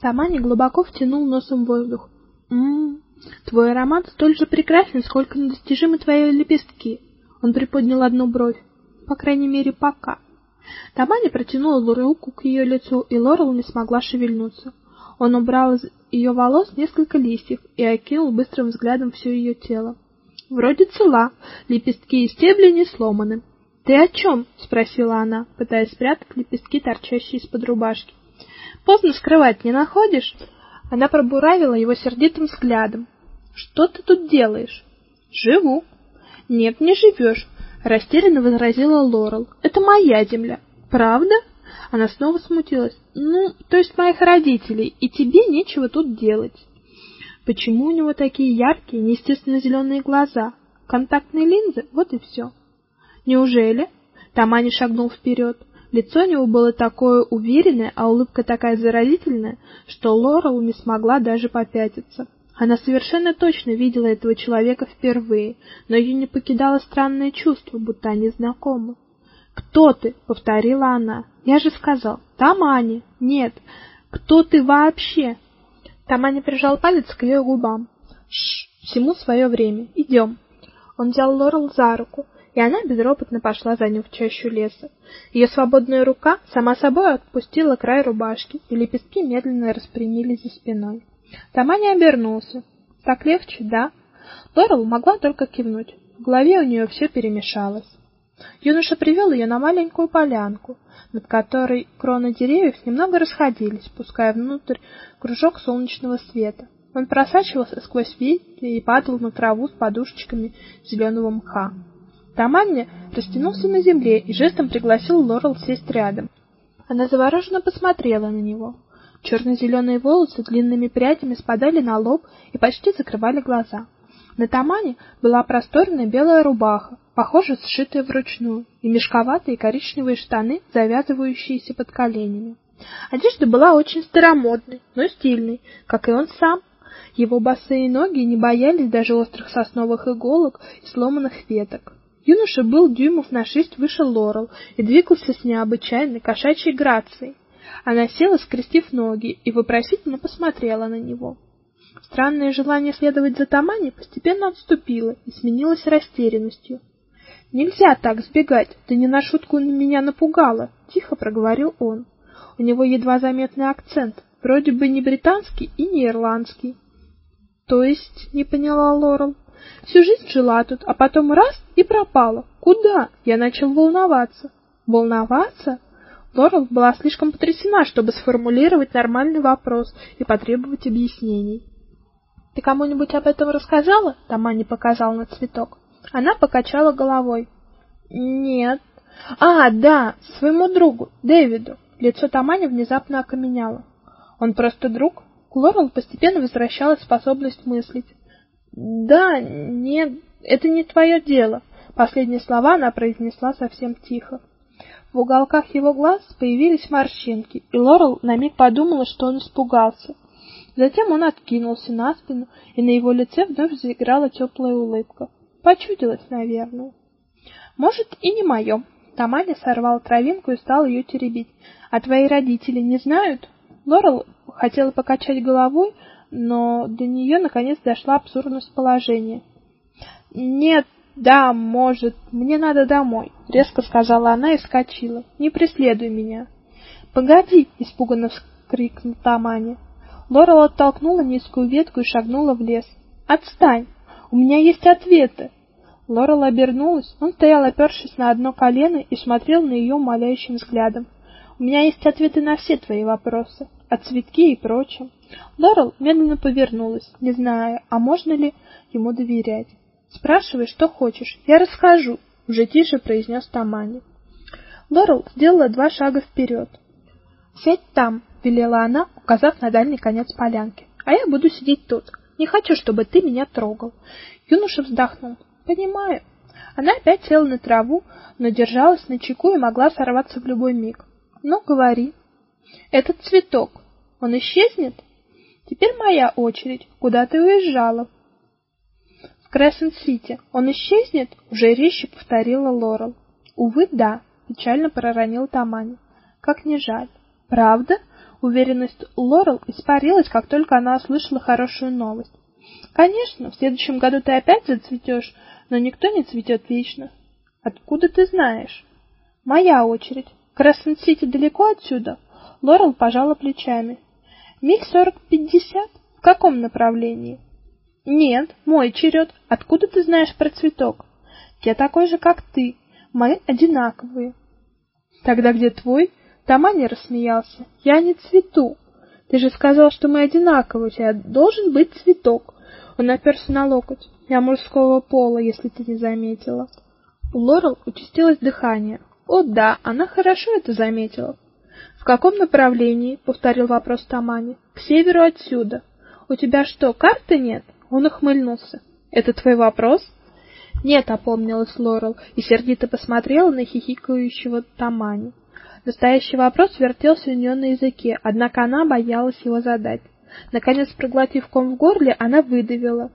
Тамани глубоко втянул носом воздух. М-м, твой аромат столь же прекрасен, сколько недостижимы твои лепестки. Он приподнял одну бровь. По крайней мере, пока. Тамани протянула руку к ее лицу, и Лорел не смогла шевельнуться. Он убрал из ее волос несколько листьев и окинул быстрым взглядом все ее тело. Вроде цела, лепестки и стебли не сломаны. Ты о чем? спросила она, пытаясь спрятать лепестки, торчащие из-под рубашки. Поздно скрывать не находишь? Она пробуравила его сердитым взглядом. Что ты тут делаешь? Живу. Нет, не живешь, растерянно возразила Лорел. Это моя земля. Правда? Она снова смутилась. Ну, то есть моих родителей, и тебе нечего тут делать. Почему у него такие яркие, неестественно зеленые глаза? Контактные линзы? Вот и все. Неужели? Тамани шагнул вперед. Лицо у него было такое уверенное, а улыбка такая заразительная, что Лорел не смогла даже попятиться. Она совершенно точно видела этого человека впервые, но ее не покидало странное чувство, будто они знакомы. Кто ты? повторила она. Я же сказал, Тамани. Нет. Кто ты вообще? Тамани прижал палец к ее губам. Шш, всему свое время. Идем. Он взял Лорел за руку, и она безропотно пошла за ним в чащу леса. Ее свободная рука сама собой отпустила край рубашки, и лепестки медленно распрямились за спиной. Тамани обернулся. Так легче, да? Лорел могла только кивнуть. В голове у нее все перемешалось. Юноша привел ее на маленькую полянку, над которой кроны деревьев немного расходились, пуская внутрь кружок солнечного света. Он просачивался сквозь ветви и падал на траву с подушечками зеленого мха. Таманни растянулся на земле и жестом пригласил Лорел сесть рядом. Она завороженно посмотрела на него. черно зеленые волосы длинными прядями спадали на лоб и почти закрывали глаза. На Тамане была просторная белая рубаха, похоже, сшитая вручную, и мешковатые коричневые штаны, завязывающиеся под коленями. Одежда была очень старомодной, но стильной, как и он сам. Его босые ноги не боялись даже острых сосновых иголок и сломанных веток. Юноша был дюймов на шесть выше Лорел и двигался с необычайной кошачьей грацией. Она села, скрестив ноги, и вопросительно посмотрела на него. Странное желание следовать за Тамани постепенно отступило и сменилось растерянностью. Нельзя так сбегать, ты не на шутку меня напугала, тихо проговорил он. У него едва заметный акцент, вроде бы не британский и не ирландский. То есть, не поняла Лорел. Всю жизнь жила тут, а потом раз и пропала. Куда? Я начал волноваться. Волноваться? Лорел была слишком потрясена, чтобы сформулировать нормальный вопрос и потребовать объяснений. Ты кому-нибудь об этом рассказала? Тамани показал на цветок. Она покачала головой. Нет. А, да, своему другу, Дэвиду. Лицо Тамани внезапно окаменело. Он просто друг? К Лорел постепенно возвращалась способность мыслить. Да, нет, это не твое дело. Последние слова она произнесла совсем тихо. В уголках его глаз появились морщинки, и Лорел на миг подумала, что он испугался. Затем он откинулся на спину, и на его лице вновь заиграла теплая улыбка. Почудилось, наверное. Может, и не мое. Таманя сорвал травинку и стал ее теребить. А твои родители не знают? Лорел хотела покачать головой, но до нее наконец дошла абсурдность положения. Нет, да, может, мне надо домой, резко сказала она и вскочила. Не преследуй меня. Погоди, испуганно вскрикнул Таманя. Лорел оттолкнула низкую ветку и шагнула в лес. Отстань. У меня есть ответы. Лорел обернулась. Он стоял, опершись на одно колено и смотрел на ее умоляющим взглядом. У меня есть ответы на все твои вопросы, о цветке и прочем. Лорел медленно повернулась, не зная, а можно ли ему доверять. Спрашивай, что хочешь, я расскажу, уже тише произнес Тамани. Лорел сделала два шага вперед. Сядь там, велела она, указав на дальний конец полянки. А я буду сидеть тут. Не хочу, чтобы ты меня трогал. Юноша вздохнул. Понимаю. Она опять села на траву, но держалась на чеку и могла сорваться в любой миг. Ну, говори. Этот цветок, он исчезнет? Теперь моя очередь. Куда ты уезжала? В Крессент-Сити. Он исчезнет? Уже резче повторила Лорел. Увы, да, печально проронил Тамани. Как не жаль. Правда? Уверенность Лорел испарилась, как только она услышала хорошую новость. Конечно, в следующем году ты опять зацветешь, но никто не цветет вечно. Откуда ты знаешь? Моя очередь. Краснсити далеко отсюда? Лорел пожала плечами. Миль сорок-пятьдесят? В каком направлении? Нет, мой черед. Откуда ты знаешь про цветок? Я такой же, как ты. Мы одинаковые. Тогда где твой? Тамани рассмеялся. Я не цвету. Ты же сказал, что мы одинаковые, у тебя должен быть цветок. Он оперся на локоть. Я мужского пола, если ты не заметила. У Лорел участилось дыхание. О да, она хорошо это заметила. В каком направлении? повторил вопрос Тамани. К северу отсюда. У тебя что, карты нет? Он ухмыльнулся. Это твой вопрос? Нет, опомнилась Лорел и сердито посмотрела на хихикающего Тамани. Настоящий вопрос вертелся у нее на языке, однако она боялась его задать. Наконец, проглотив ком в горле, она выдавила: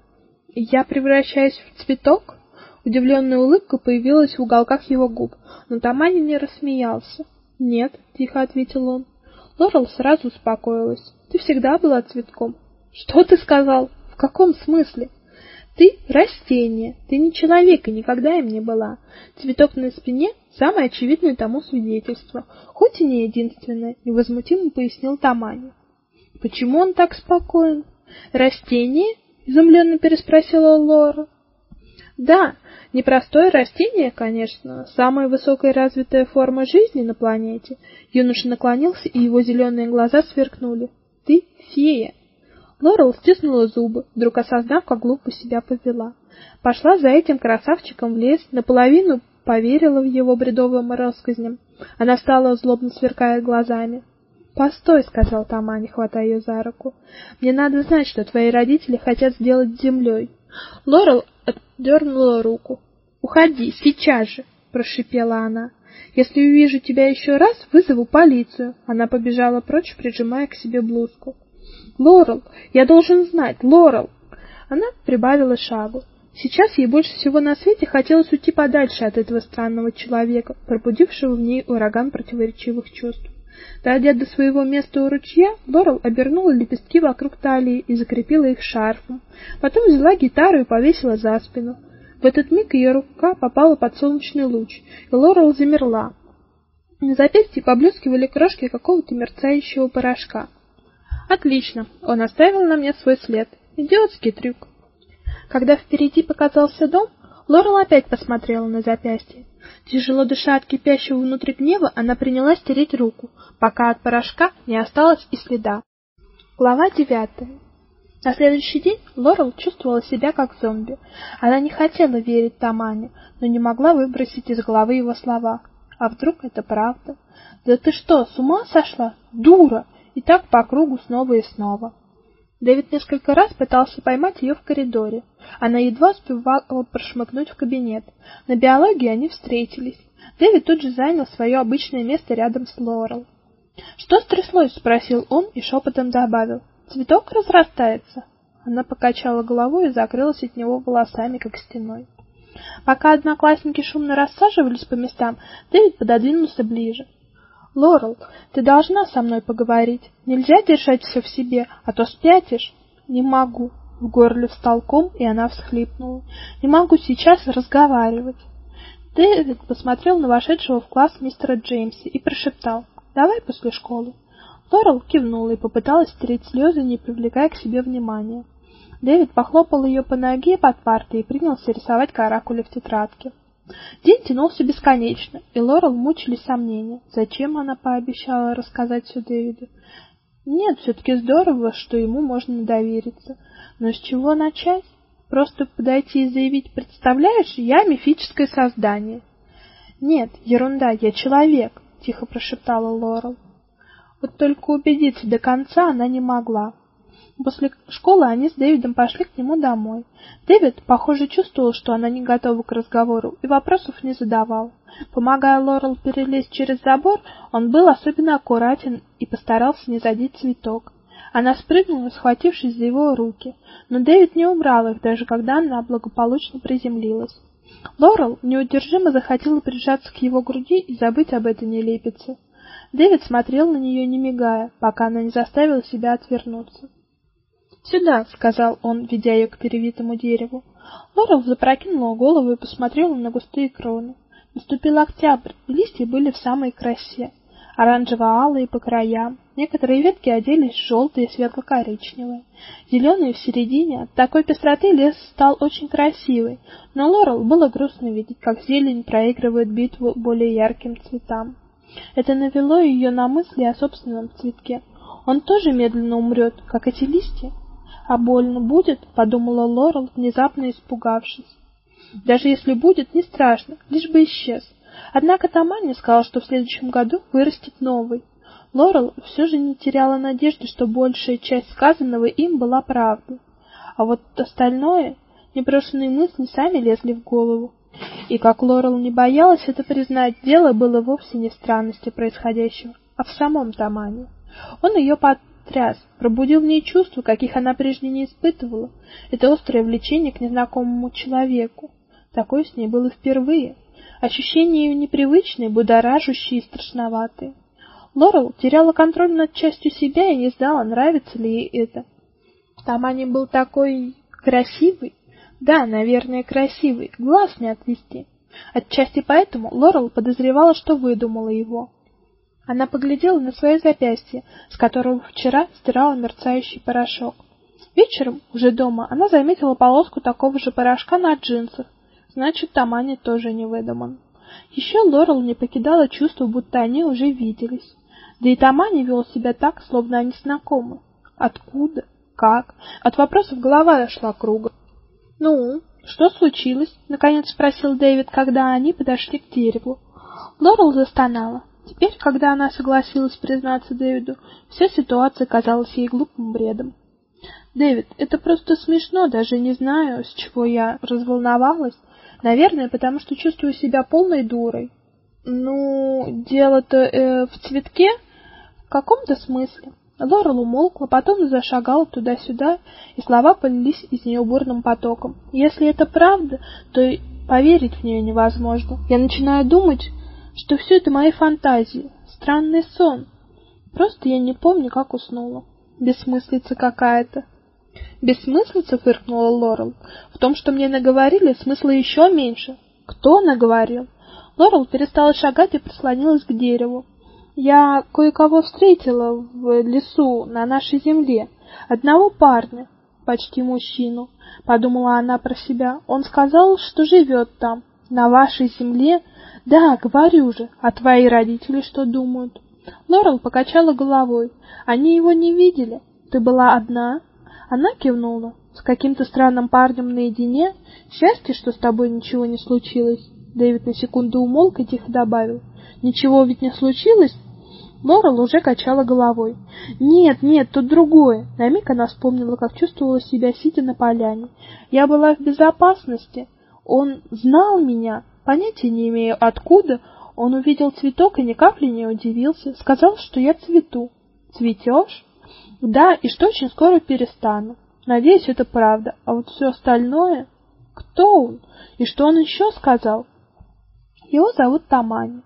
"Я превращаюсь в цветок?" Удивленная улыбка появилась в уголках его губ, но Тамани не рассмеялся. "Нет", тихо ответил он. Лорел сразу успокоилась. "Ты всегда была цветком". "Что ты сказал? В каком смысле?" Ты растение, ты не человек и никогда им не была. Цветок на спине самое очевидное тому свидетельство, хоть и не единственное, невозмутимо пояснил Тамани. Почему он так спокоен? Растение? изумленно переспросила Лора. Да, непростое растение, конечно, самая высокая развитая форма жизни на планете. Юноша наклонился, и его зеленые глаза сверкнули. Ты фея. Лорел стиснула зубы, вдруг осознав, как глупо себя повела. Пошла за этим красавчиком в лес, наполовину поверила в его бредовым рассказням. Она стала злобно сверкая глазами. "Постой", сказал Тамани, хватая ее за руку. "Мне надо знать, что твои родители хотят сделать с землей». Лорел отдернула руку. "Уходи сейчас же", прошипела она. "Если увижу тебя еще раз, вызову полицию". Она побежала прочь, прижимая к себе блузку. Лорел, я должен знать, Лорел. Она прибавила шагу. Сейчас ей больше всего на свете хотелось уйти подальше от этого странного человека, пробудившего в ней ураган противоречивых чувств. Дойдя до своего места у ручья, Лорел обернула лепестки вокруг талии и закрепила их шарфом. Потом взяла гитару и повесила за спину. В этот миг ее рука попала под солнечный луч, и Лорел замерла. На запястье поблескивали крошки какого-то мерцающего порошка. Отлично. Он оставил на мне свой след. Идиотский трюк. Когда впереди показался дом, Лорел опять посмотрела на запястье. Тяжело дыша от кипящего внутри гнева, она принялась тереть руку, пока от порошка не осталось и следа. Глава девятая. На следующий день Лорел чувствовала себя как зомби. Она не хотела верить Тамане, но не могла выбросить из головы его слова. А вдруг это правда? Да ты что, с ума сошла? Дура! и так по кругу снова и снова. Дэвид несколько раз пытался поймать ее в коридоре. Она едва успевала прошмыгнуть в кабинет. На биологии они встретились. Дэвид тут же занял свое обычное место рядом с Лорел. "Что стряслось?" спросил он и шепотом добавил: "Цветок разрастается". Она покачала головой и закрылась от него волосами, как стеной. Пока одноклассники шумно рассаживались по местам, Дэвид пододвинулся ближе. Лорел, ты должна со мной поговорить. Нельзя держать все в себе, а то спятишь. Не могу. В горле встал ком, и она всхлипнула. Не могу сейчас разговаривать. Дэвид посмотрел на вошедшего в класс мистера Джеймса и прошептал: "Давай после школы". Лорел кивнула и попыталась стереть слезы, не привлекая к себе внимания. Дэвид похлопал ее по ноге под партой и принялся рисовать каракули в тетрадке. День тянулся бесконечно, и Лорел мучили сомнения. Зачем она пообещала рассказать все Дэвиду? Нет, все таки здорово, что ему можно довериться. Но с чего начать? Просто подойти и заявить: "Представляешь, я мифическое создание". Нет, ерунда, я человек, тихо прошептала Лорел. Вот только убедиться до конца она не могла. После школы они с Дэвидом пошли к нему домой. Дэвид, похоже, чувствовал, что она не готова к разговору, и вопросов не задавал. Помогая Лорел перелезть через забор, он был особенно аккуратен и постарался не задеть цветок. Она спрыгнула, схватившись за его руки, но Дэвид не убрал их, даже когда она благополучно приземлилась. Лорел неудержимо захотела прижаться к его груди и забыть об этой нелепице. Дэвид смотрел на нее не мигая, пока она не заставила себя отвернуться. "Сюда", сказал он, ведя ее к перевитому дереву. Лорел запрокинула голову и посмотрела на густые кроны. Наступил октябрь, и листья были в самой красе оранжево-алые по краям. Некоторые ветки оделись в желтые и светло-коричневые, зеленые в середине. От такой пестроты лес стал очень красивый, но Лорел было грустно видеть, как зелень проигрывает битву более ярким цветам. Это навело ее на мысли о собственном цветке. Он тоже медленно умрет, как эти листья. А больно будет, подумала Лорел, внезапно испугавшись. Даже если будет, не страшно, лишь бы исчез. Однако Тамани сказал, что в следующем году вырастет новый. Лорел все же не теряла надежды, что большая часть сказанного им была правдой. А вот остальное, непрошенные мысли сами лезли в голову. И как Лорел не боялась это признать, дело было вовсе не в странности происходящего, а в самом Тамане. Он ее потряс, пробудил в ней чувства, каких она прежде не испытывала. Это острое влечение к незнакомому человеку. Такое с ней было впервые. Ощущения непривычные, будоражащие и страшноватые. Лорел теряла контроль над частью себя и не знала, нравится ли ей это. Тамани был такой красивый. Да, наверное, красивый. Глаз не отвести. Отчасти поэтому Лорел подозревала, что выдумала его. Она поглядела на свое запястье, с которого вчера стирала мерцающий порошок. Вечером, уже дома, она заметила полоску такого же порошка на джинсах Значит, Тамани тоже не выдуман. Еще Лорел не покидало чувство, будто они уже виделись. Да и Тамани вел себя так, словно они знакомы. Откуда? Как? От вопросов голова шла кругом. Ну, что случилось? наконец спросил Дэвид, когда они подошли к дереву. Лорел застонала. Теперь, когда она согласилась признаться Дэвиду, вся ситуация казалась ей глупым бредом. Дэвид, это просто смешно, даже не знаю, с чего я разволновалась. Наверное, потому что чувствую себя полной дурой. Ну, дело-то э, в цветке в каком-то смысле. Лорел умолкла, потом зашагала туда-сюда, и слова полились из нее бурным потоком. Если это правда, то поверить в нее невозможно. Я начинаю думать, что все это мои фантазии, странный сон. Просто я не помню, как уснула. Бессмыслица какая-то. Бессмыслица, фыркнула Лорел. В том, что мне наговорили, смысла еще меньше. Кто наговорил? Лорел перестала шагать и прислонилась к дереву. Я кое-кого встретила в лесу на нашей земле. Одного парня, почти мужчину, подумала она про себя. Он сказал, что живет там, на вашей земле. Да, говорю же. А твои родители что думают? Лорел покачала головой. Они его не видели. Ты была одна? Она кивнула. С каким-то странным парнем наедине. Счастье, что с тобой ничего не случилось. Дэвид на секунду умолк и тихо добавил: "Ничего ведь не случилось?" Лорел уже качала головой. "Нет, нет, тут другое". На миг она вспомнила, как чувствовала себя сидя на поляне. "Я была в безопасности. Он знал меня, понятия не имею откуда. Он увидел цветок и ни капли не удивился, сказал, что я цвету. Цветешь? Да, и что очень скоро перестану. Надеюсь, это правда. А вот все остальное... Кто он? И что он еще сказал? Его зовут Тамани.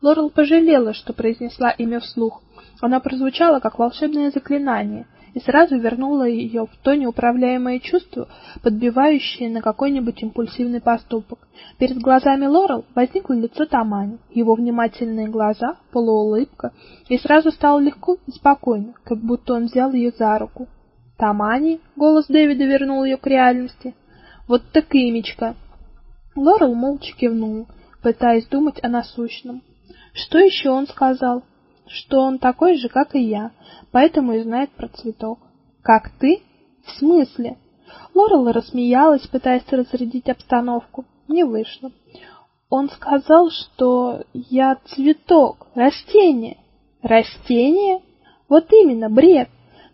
Лорел пожалела, что произнесла имя вслух. Оно прозвучало как волшебное заклинание — и сразу вернула ее в то неуправляемое чувство, подбивающее на какой-нибудь импульсивный поступок. Перед глазами Лорел возникло лицо Тамани, его внимательные глаза, полуулыбка, и сразу стало легко и спокойно, как будто он взял ее за руку. Тамани, голос Дэвида вернул ее к реальности. Вот так имечко. Лорел молча кивнула, пытаясь думать о насущном. Что еще он сказал? Что он такой же, как и я, поэтому и знает про цветок. Как ты? В смысле? Лорел рассмеялась, пытаясь разрядить обстановку. Не вышло. Он сказал, что я цветок, растение. Растение? Вот именно, бред.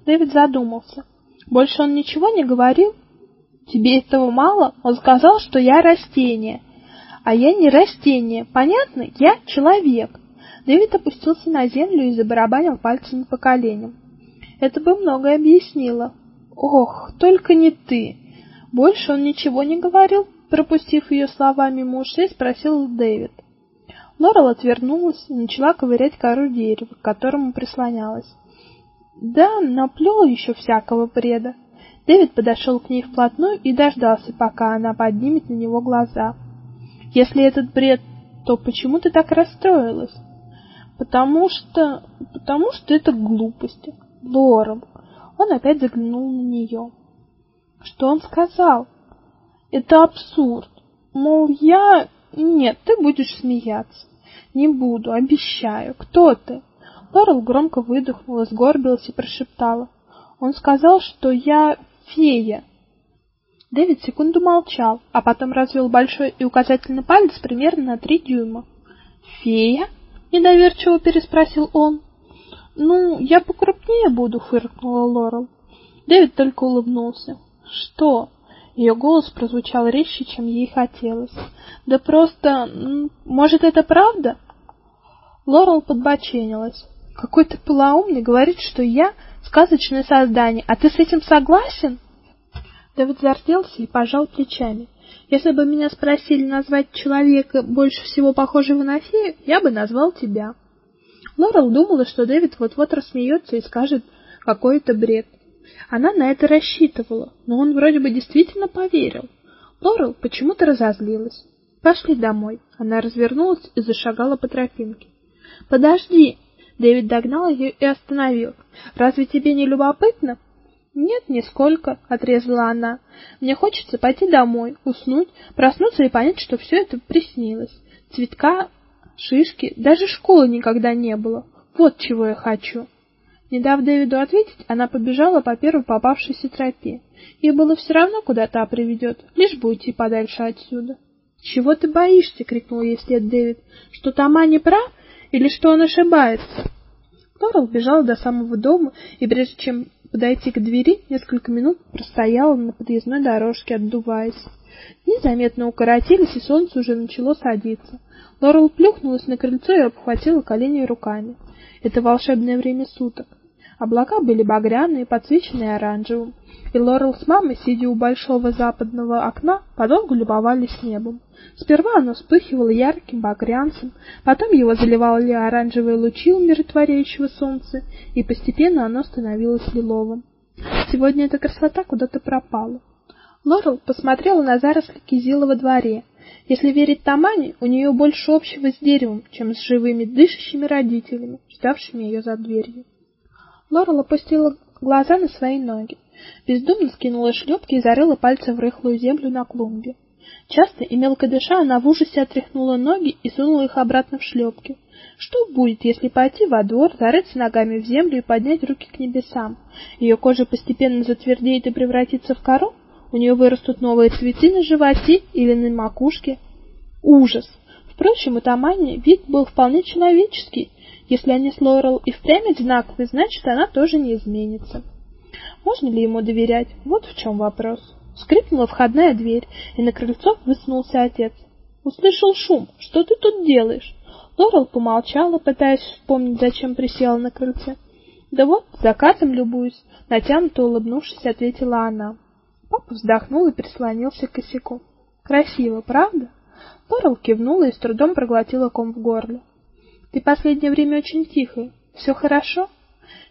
Дэвид задумался. Больше он ничего не говорил? Тебе этого мало? Он сказал, что я растение. А я не растение, понятно? Я человек. Дэвид опустился на землю и забарабанил пальцами по коленям. Это бы многое объяснило. Ох, только не ты. Больше он ничего не говорил, пропустив ее слова мимо ушей, спросил Дэвид. Лорел отвернулась и начала ковырять кору дерева, к которому прислонялась. Да, наплел еще всякого бреда. Дэвид подошел к ней вплотную и дождался, пока она поднимет на него глаза. Если этот бред, то почему ты так расстроилась? Потому что... потому что это глупости. Лорел. Он опять заглянул на нее. Что он сказал? Это абсурд. Мол, я... Нет, ты будешь смеяться. Не буду, обещаю. Кто ты? Лорел громко выдохнула, сгорбилась и прошептала. Он сказал, что я фея. Дэвид секунду молчал, а потом развел большой и указательный палец примерно на три дюйма. «Фея?» — недоверчиво переспросил он. «Ну, я покрупнее буду», — фыркнула Лорел. Дэвид только улыбнулся. «Что?» Ее голос прозвучал резче, чем ей хотелось. «Да просто... Может, это правда?» Лорел подбоченилась. «Какой ты полоумный, говорит, что я сказочное создание, а ты с этим согласен?» Дэвид зарделся и пожал плечами. «Если бы меня спросили назвать человека, больше всего похожего на фею, я бы назвал тебя». Лорел думала, что Дэвид вот-вот рассмеется и скажет какой это бред. Она на это рассчитывала, но он вроде бы действительно поверил. Лорел почему-то разозлилась. Пошли домой. Она развернулась и зашагала по тропинке. Подожди. Дэвид догнал ее и остановил. Разве тебе не любопытно? Нет, нисколько, отрезала она. Мне хочется пойти домой, уснуть, проснуться и понять, что все это приснилось. Цветка, шишки, даже школы никогда не было. Вот чего я хочу. Не дав Дэвиду ответить, она побежала по первой попавшейся тропе. Ей было все равно, куда та приведет, лишь бы уйти подальше отсюда. "Чего ты боишься?" крикнул ей вслед Дэвид. "Что Тома не прав или что он ошибается?" Лорел бежала до самого дома, и прежде чем подойти к двери, несколько минут простояла на подъездной дорожке, отдуваясь. Дни заметно укоротились, и солнце уже начало садиться. Лорел плюхнулась на крыльцо и обхватила колени руками. Это волшебное время суток. Облака были багряные, подсвеченные оранжевым, и Лорел с мамой, сидя у большого западного окна, подолгу любовались небом. Сперва оно вспыхивало ярким багрянцем, потом его заливали оранжевые лучи умиротворяющего солнца, и постепенно оно становилось лиловым. Сегодня эта красота куда-то пропала. Лорел посмотрела на заросли кизила во дворе. Если верить Тамане, у нее больше общего с деревом, чем с живыми дышащими родителями, ждавшими ее за дверью. Лорел опустила глаза на свои ноги, бездумно скинула шлепки и зарыла пальцы в рыхлую землю на клумбе. Часто и мелко дыша, она в ужасе отряхнула ноги и сунула их обратно в шлепки. Что будет, если пойти во двор, зарыться ногами в землю и поднять руки к небесам? Ее кожа постепенно затвердеет и превратится в кору? у нее вырастут новые цветы на животе или на макушке. Ужас! Впрочем, у Тамани вид был вполне человеческий. Если они с Лорел и впрямь одинаковые, значит, она тоже не изменится. Можно ли ему доверять? Вот в чем вопрос. Скрипнула входная дверь, и на крыльцо высунулся отец. Услышал шум. Что ты тут делаешь? Лорел помолчала, пытаясь вспомнить, зачем присела на крыльце. Да вот, закатом любуюсь, натянуто улыбнувшись, ответила она. Папа вздохнул и прислонился к косяку. Красиво, правда? Лорел кивнула и с трудом проглотила ком в горле. Ты последнее время очень тихая. Все хорошо?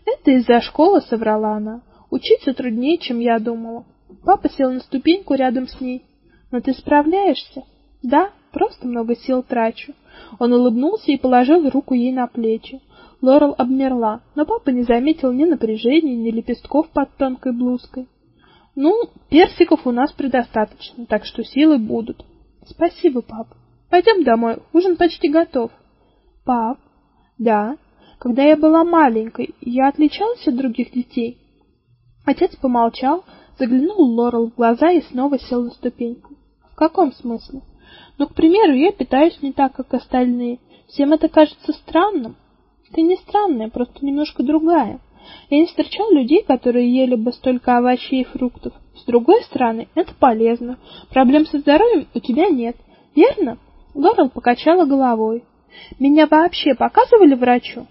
Это из-за школы, соврала она. Учиться труднее, чем я думала. Папа сел на ступеньку рядом с ней. Но ты справляешься? Да, просто много сил трачу. Он улыбнулся и положил руку ей на плечи. Лорел обмерла, но папа не заметил ни напряжения, ни лепестков под тонкой блузкой. Ну, персиков у нас предостаточно, так что силы будут. Спасибо, пап. Пойдем домой, ужин почти готов. Пап? Да. Когда я была маленькой, я отличалась от других детей. Отец помолчал, заглянул Лорел в глаза и снова сел на ступеньку. В каком смысле? Ну, к примеру, я питаюсь не так, как остальные. Всем это кажется странным. Ты не странная, просто немножко другая. Я не встречал людей, которые ели бы столько овощей и фруктов. С другой стороны, это полезно. Проблем со здоровьем у тебя нет, верно? Лорел покачала головой. Меня вообще показывали врачу?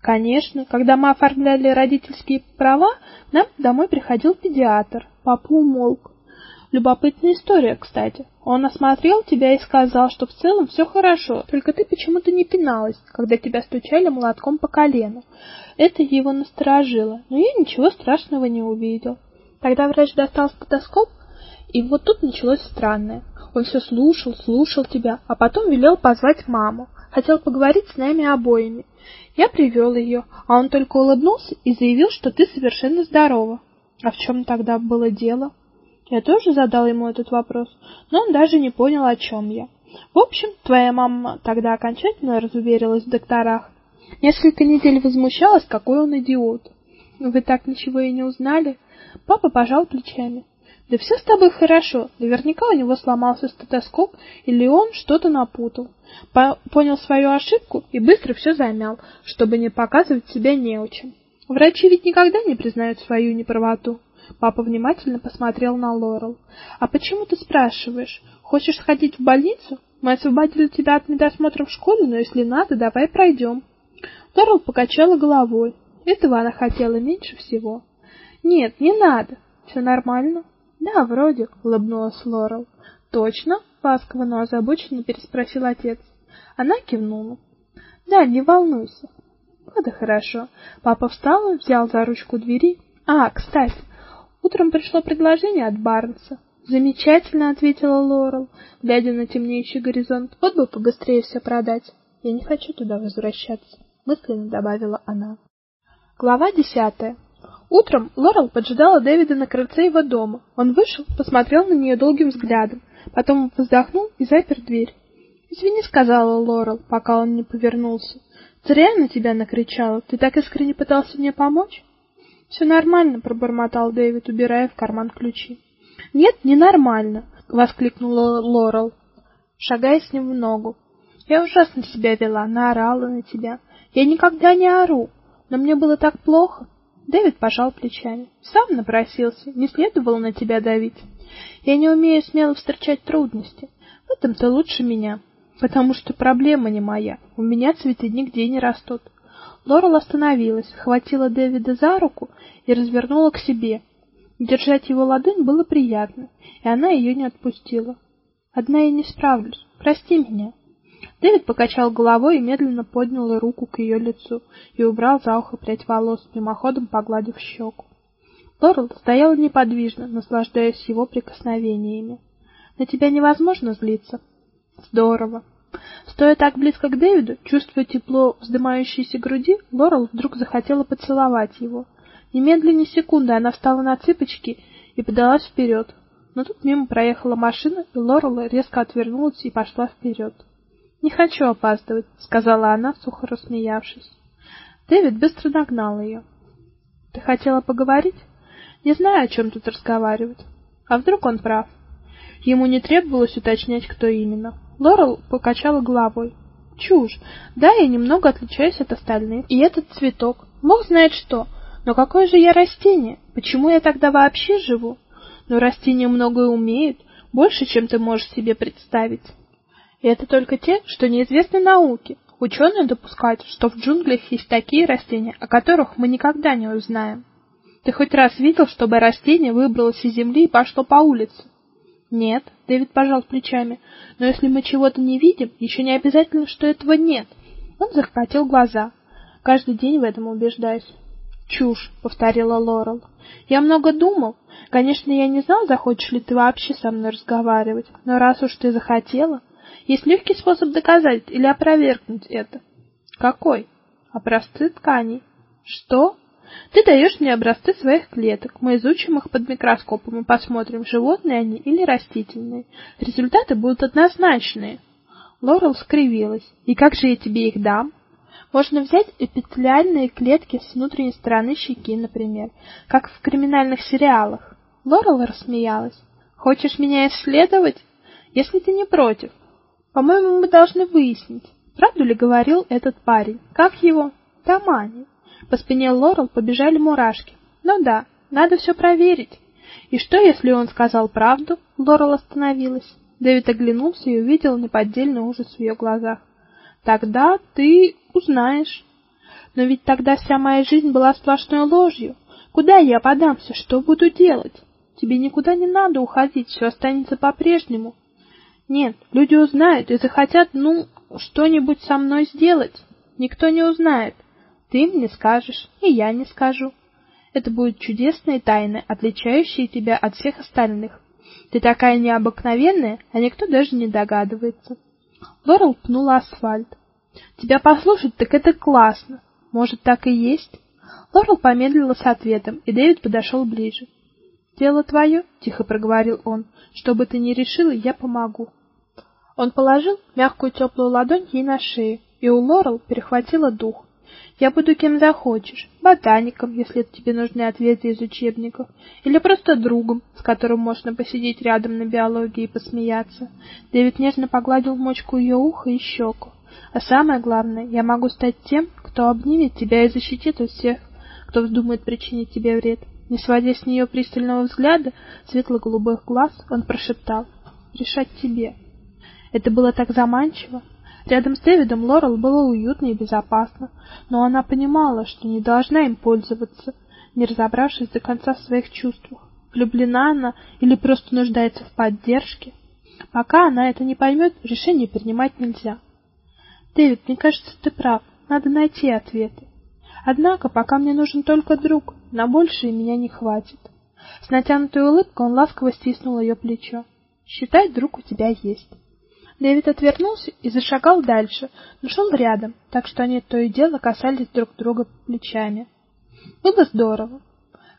Конечно, когда мы оформляли родительские права, нам домой приходил педиатр. Папа умолк. Любопытная история, кстати. Он осмотрел тебя и сказал, что в целом все хорошо, только ты почему-то не пиналась, когда тебя стучали молотком по колену. Это его насторожило, но я ничего страшного не увидел. Тогда врач достал стетоскоп, и вот тут началось странное. Он все слушал, слушал тебя, а потом велел позвать маму. Хотел поговорить с нами обоими. Я привел ее, а он только улыбнулся и заявил, что ты совершенно здорова. А в чем тогда было дело? Я тоже задал ему этот вопрос, но он даже не понял, о чем я. В общем, твоя мама тогда окончательно разуверилась в докторах. Несколько недель возмущалась, какой он идиот. Вы так ничего и не узнали? Папа пожал плечами. Да все с тобой хорошо. Наверняка у него сломался стетоскоп или он что-то напутал. По понял свою ошибку и быстро все замял, чтобы не показывать себя неучим. Врачи ведь никогда не признают свою неправоту. Папа внимательно посмотрел на Лорел. А почему ты спрашиваешь? Хочешь сходить в больницу? Мы освободили тебя от медосмотра в школе, но если надо, давай пройдем». Лорел покачала головой. Этого она хотела меньше всего. Нет, не надо. Все нормально. Да, вроде, улыбнулась Лорел. Точно? ласково, но озабоченно переспросил отец. Она кивнула. Да, не волнуйся. Вот и хорошо. Папа встал, взял за ручку двери. А, кстати, Утром пришло предложение от Барнса. Замечательно, ответила Лорел, глядя на темнеющий горизонт. Вот бы побыстрее все продать. Я не хочу туда возвращаться, мысленно добавила она. Глава десятая. Утром Лорел поджидала Дэвида на крыльце его дома. Он вышел, посмотрел на нее долгим взглядом, потом вздохнул и запер дверь. "Извини", сказала Лорел, пока он не повернулся. "Зря на тебя накричала. Ты так искренне пытался мне помочь?" «Все нормально, пробормотал Дэвид, убирая в карман ключи. Нет, не нормально, воскликнула Лорел, шагая с ним в ногу. Я ужасно себя вела, наорала на тебя. Я никогда не ору, но мне было так плохо. Дэвид пожал плечами. Сам напросился, не следовало на тебя давить. Я не умею смело встречать трудности. В этом ты лучше меня, потому что проблема не моя. У меня цветы нигде не растут. Лорел остановилась, схватила Дэвида за руку и развернула к себе. Держать его ладонь было приятно, и она ее не отпустила. Одна я не справлюсь. Прости меня. Дэвид покачал головой и медленно поднял руку к ее лицу и убрал за ухо прядь волос, мимоходом погладив щеку. Лорел стояла неподвижно, наслаждаясь его прикосновениями. На тебя невозможно злиться. Здорово. Стоя так близко к Дэвиду, чувствуя тепло вздымающейся груди, Лорел вдруг захотела поцеловать его. Немедленно секунды она встала на цыпочки и подалась вперед. Но тут мимо проехала машина, и Лорел резко отвернулась и пошла вперед. "Не хочу опаздывать", сказала она, сухо рассмеявшись. Дэвид быстро нагнал ее. "Ты хотела поговорить? Не знаю, о чем тут разговаривать. А вдруг он прав?" Ему не требовалось уточнять, кто именно. Лорел покачала головой. Чушь. Да, я немного отличаюсь от остальных. И этот цветок. Бог знает что. Но какое же я растение? Почему я тогда вообще живу? Но растения многое умеют, больше, чем ты можешь себе представить. И это только те, что неизвестны науке. Ученые допускают, что в джунглях есть такие растения, о которых мы никогда не узнаем. Ты хоть раз видел, чтобы растение выбралось из земли и пошло по улице? Нет, Дэвид пожал плечами. Но если мы чего-то не видим, еще не обязательно, что этого нет. Он захватил глаза. Каждый день в этом убеждаюсь. Чушь, повторила Лорел. Я много думал. Конечно, я не знал, захочешь ли ты вообще со мной разговаривать, но раз уж ты захотела, есть легкий способ доказать или опровергнуть это. Какой? Образцы тканей. Что? Ты даешь мне образцы своих клеток. Мы изучим их под микроскопом и посмотрим, животные они или растительные. Результаты будут однозначные. Лорел скривилась. И как же я тебе их дам? Можно взять эпителиальные клетки с внутренней стороны щеки, например, как в криминальных сериалах. Лорел рассмеялась. Хочешь меня исследовать? Если ты не против. По-моему, мы должны выяснить, правду ли говорил этот парень. Как его? Тамани. По спине Лорел побежали мурашки. Ну да, надо все проверить. И что, если он сказал правду? Лорел остановилась. Дэвид оглянулся и увидел неподдельный ужас в ее глазах. Тогда ты узнаешь. Но ведь тогда вся моя жизнь была сплошной ложью. Куда я подамся? Что буду делать? Тебе никуда не надо уходить, все останется по-прежнему. Нет, люди узнают и захотят, ну, что-нибудь со мной сделать. Никто не узнает. Ты им не скажешь, и я не скажу. Это будут чудесные тайны, отличающие тебя от всех остальных. Ты такая необыкновенная, а никто даже не догадывается. Лорел пнула асфальт. Тебя послушать, так это классно. Может, так и есть? Лорел помедлила с ответом, и Дэвид подошел ближе. "Дело твое», — тихо проговорил он. "Что бы ты ни решила, я помогу". Он положил мягкую теплую ладонь ей на шею, и у Лорел перехватило дух. Я буду кем захочешь, ботаником, если тебе нужны ответы из учебников, или просто другом, с которым можно посидеть рядом на биологии и посмеяться. Дэвид нежно погладил мочку ее уха и щеку. А самое главное, я могу стать тем, кто обнимет тебя и защитит от всех, кто вздумает причинить тебе вред. Не сводя с нее пристального взгляда, светло-голубых глаз, он прошептал: "Решать тебе". Это было так заманчиво. Рядом с Дэвидом Лорел было уютно и безопасно, но она понимала, что не должна им пользоваться, не разобравшись до конца в своих чувствах. Влюблена она или просто нуждается в поддержке? Пока она это не поймет, решение принимать нельзя. Дэвид, мне кажется, ты прав. Надо найти ответы. Однако, пока мне нужен только друг, на большее меня не хватит. С натянутой улыбкой он ласково стиснул ее плечо. Считай, друг у тебя есть. Дэвид отвернулся и зашагал дальше, но шел рядом, так что они то и дело касались друг друга плечами. Было здорово.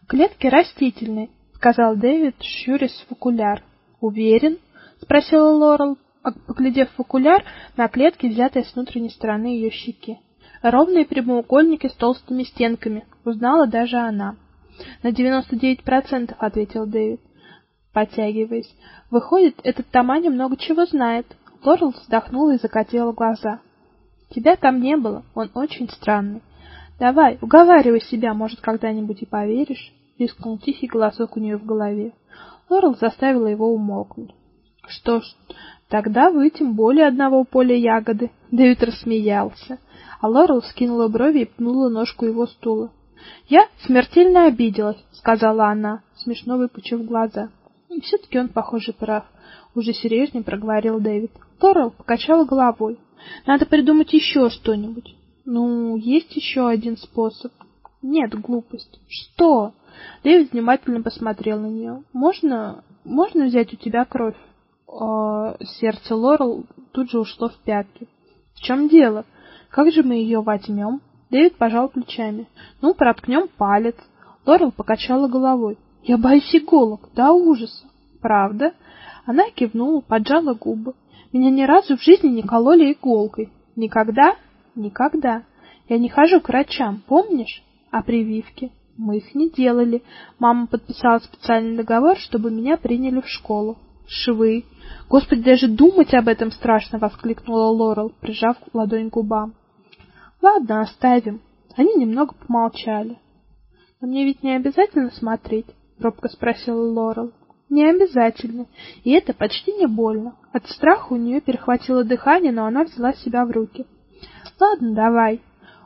Клетки растительные, сказал Дэвид, щурясь в окуляр. Уверен? спросила Лорел, поглядев в окуляр на клетки, взятые с внутренней стороны ее щеки. Ровные прямоугольники с толстыми стенками, узнала даже она. На 99%, ответил Дэвид, потягиваясь. Выходит, этот Таманя много чего знает. Лорел вздохнула и закатила глаза. Тебя там не было, он очень странный. Давай, уговаривай себя, может, когда-нибудь и поверишь, рискнул тихий голосок у нее в голове. Лорел заставила его умолкнуть. Что ж, тогда вы тем более одного поля ягоды. Дэвид рассмеялся, а Лорел скинула брови и пнула ножку его стула. Я смертельно обиделась, сказала она, смешно выпучив глаза. И все таки он, похоже, прав уже серьезнее проговорил Дэвид. Торрелл покачала головой. Надо придумать еще что-нибудь. Ну, есть еще один способ. Нет, глупость. Что? Дэвид внимательно посмотрел на нее. Можно, можно взять у тебя кровь? А, сердце Лорел тут же ушло в пятки. В чем дело? Как же мы ее возьмем? Дэвид пожал плечами. Ну, проткнем палец. Лорел покачала головой. Я боюсь иголок, до ужаса. Правда? Она кивнула, поджала губы. Меня ни разу в жизни не кололи иголкой. Никогда? Никогда. Я не хожу к врачам, помнишь? А прививки? Мы их не делали. Мама подписала специальный договор, чтобы меня приняли в школу. Швы. Господи, даже думать об этом страшно, воскликнула Лорел, прижав ладонь к губам. Ладно, оставим. Они немного помолчали. Но мне ведь не обязательно смотреть, робко спросила Лорел. Не обязательно, и это почти не больно. От страха у нее перехватило дыхание, но она взяла себя в руки. Ладно, давай.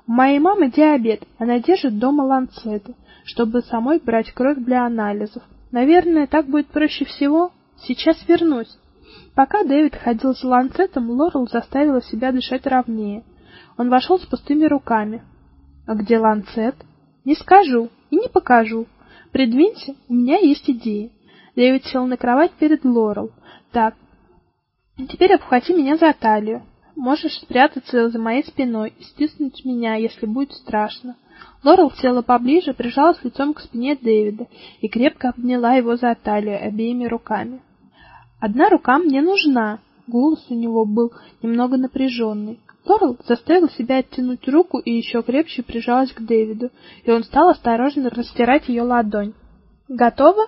У моей мамы диабет, она держит дома ланцеты, чтобы самой брать кровь для анализов. Наверное, так будет проще всего. Сейчас вернусь. Пока Дэвид ходил за ланцетом, Лорел заставила себя дышать ровнее. Он вошел с пустыми руками. А где ланцет? Не скажу и не покажу. Придвинься, у меня есть идея. Дэвид сел на кровать перед Лорел. Так. Теперь обхвати меня за талию. Можешь спрятаться за моей спиной и стиснуть меня, если будет страшно. Лорел села поближе, прижалась лицом к спине Дэвида и крепко обняла его за талию обеими руками. Одна рука мне нужна. Голос у него был немного напряженный. Лорел заставила себя оттянуть руку и еще крепче прижалась к Дэвиду, и он стал осторожно растирать ее ладонь. Готово?